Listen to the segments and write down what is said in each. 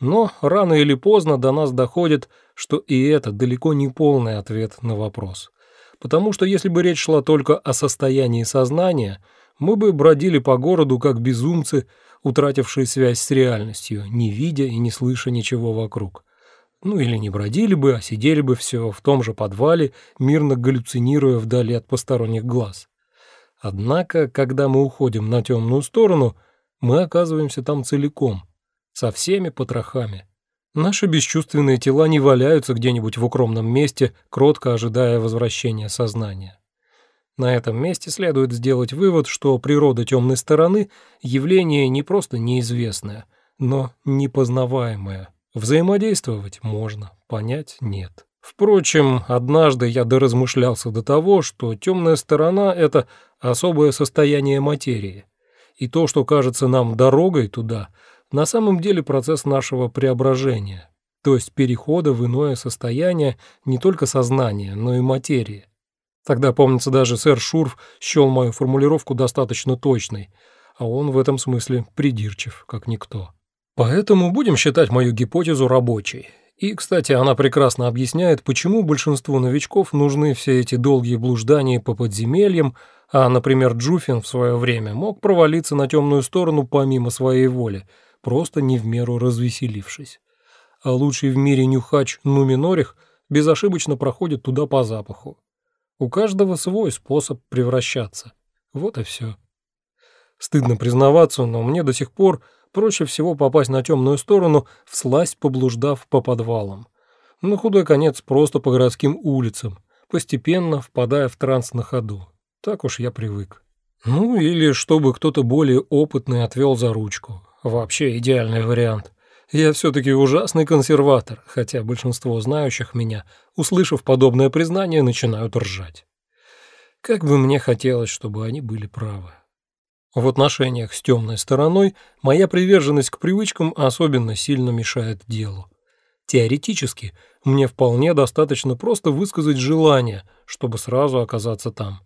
Но рано или поздно до нас доходит, что и это далеко не полный ответ на вопрос. Потому что если бы речь шла только о состоянии сознания, мы бы бродили по городу как безумцы, утратившие связь с реальностью, не видя и не слыша ничего вокруг. Ну или не бродили бы, а сидели бы все в том же подвале, мирно галлюцинируя вдали от посторонних глаз. Однако, когда мы уходим на темную сторону, мы оказываемся там целиком, со всеми потрохами. Наши бесчувственные тела не валяются где-нибудь в укромном месте, кротко ожидая возвращения сознания. На этом месте следует сделать вывод, что природа темной стороны – явление не просто неизвестное, но непознаваемое. Взаимодействовать можно, понять – нет. Впрочем, однажды я доразмышлялся до того, что темная сторона – это особое состояние материи. И то, что кажется нам дорогой туда, на самом деле процесс нашего преображения, то есть перехода в иное состояние не только сознания, но и материи. Тогда, помнится, даже сэр Шурф счел мою формулировку достаточно точной, а он в этом смысле придирчив, как никто. Поэтому будем считать мою гипотезу рабочей. И, кстати, она прекрасно объясняет, почему большинству новичков нужны все эти долгие блуждания по подземельям, а, например, Джуфин в свое время мог провалиться на темную сторону помимо своей воли, просто не в меру развеселившись. А лучший в мире нюхач Нуминорих безошибочно проходит туда по запаху. У каждого свой способ превращаться. Вот и все. Стыдно признаваться, но мне до сих пор проще всего попасть на темную сторону, всласть поблуждав по подвалам. На худой конец просто по городским улицам, постепенно впадая в транс на ходу. Так уж я привык. Ну или чтобы кто-то более опытный отвел за ручку. Вообще идеальный вариант. Я все-таки ужасный консерватор, хотя большинство знающих меня, услышав подобное признание, начинают ржать. Как бы мне хотелось, чтобы они были правы. В отношениях с темной стороной моя приверженность к привычкам особенно сильно мешает делу. Теоретически мне вполне достаточно просто высказать желание, чтобы сразу оказаться там.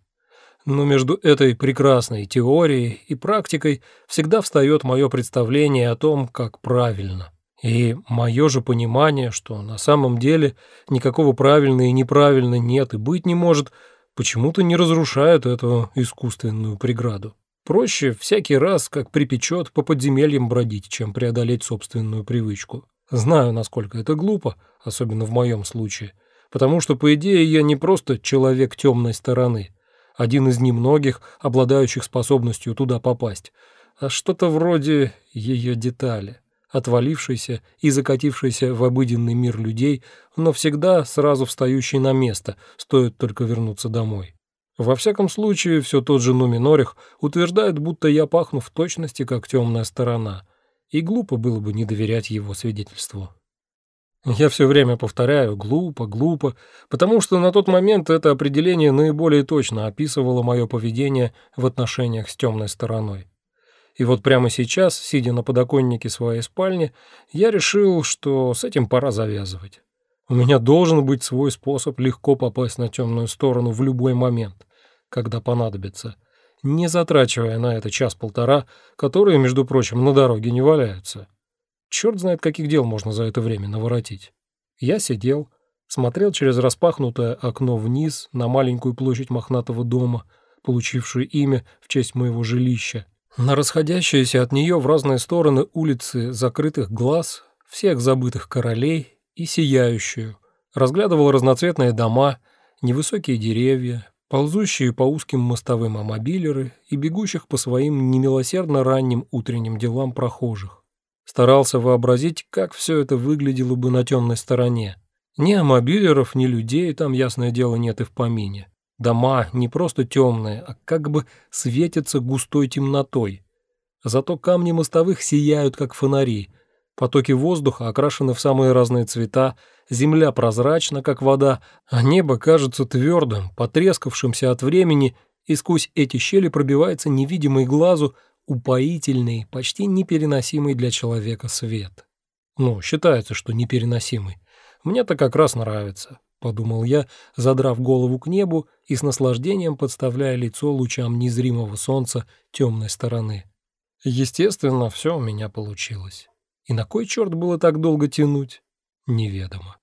Но между этой прекрасной теорией и практикой всегда встает мое представление о том, как правильно. И мое же понимание, что на самом деле никакого правильно и неправильно нет и быть не может, почему-то не разрушает эту искусственную преграду. Проще всякий раз, как припечет, по подземельям бродить, чем преодолеть собственную привычку. Знаю, насколько это глупо, особенно в моем случае, потому что, по идее, я не просто человек темной стороны, один из немногих, обладающих способностью туда попасть, а что-то вроде ее детали, отвалившейся и закатившейся в обыденный мир людей, но всегда сразу встающей на место, стоит только вернуться домой. Во всяком случае, все тот же Нуминорих утверждает, будто я пахну в точности как темная сторона, и глупо было бы не доверять его свидетельству. Я все время повторяю «глупо, глупо», потому что на тот момент это определение наиболее точно описывало мое поведение в отношениях с темной стороной. И вот прямо сейчас, сидя на подоконнике своей спальни, я решил, что с этим пора завязывать. У меня должен быть свой способ легко попасть на темную сторону в любой момент, когда понадобится, не затрачивая на это час-полтора, которые, между прочим, на дороге не валяются. Черт знает, каких дел можно за это время наворотить. Я сидел, смотрел через распахнутое окно вниз на маленькую площадь мохнатого дома, получившую имя в честь моего жилища, на расходящиеся от нее в разные стороны улицы закрытых глаз, всех забытых королей и сияющую, разглядывал разноцветные дома, невысокие деревья, ползущие по узким мостовым амобилеры и бегущих по своим немилосердно ранним утренним делам прохожих. Старался вообразить, как все это выглядело бы на темной стороне. Ни амобилеров, ни людей там, ясное дело, нет и в помине. Дома не просто темные, а как бы светятся густой темнотой. Зато камни мостовых сияют, как фонари — Потоки воздуха окрашены в самые разные цвета, земля прозрачна, как вода, а небо кажется твердым, потрескавшимся от времени, и сквозь эти щели пробивается невидимый глазу упоительный, почти непереносимый для человека свет. Ну, считается, что непереносимый. Мне-то как раз нравится, подумал я, задрав голову к небу и с наслаждением подставляя лицо лучам незримого солнца темной стороны. Естественно, все у меня получилось. И на кой черт было так долго тянуть? Неведомо.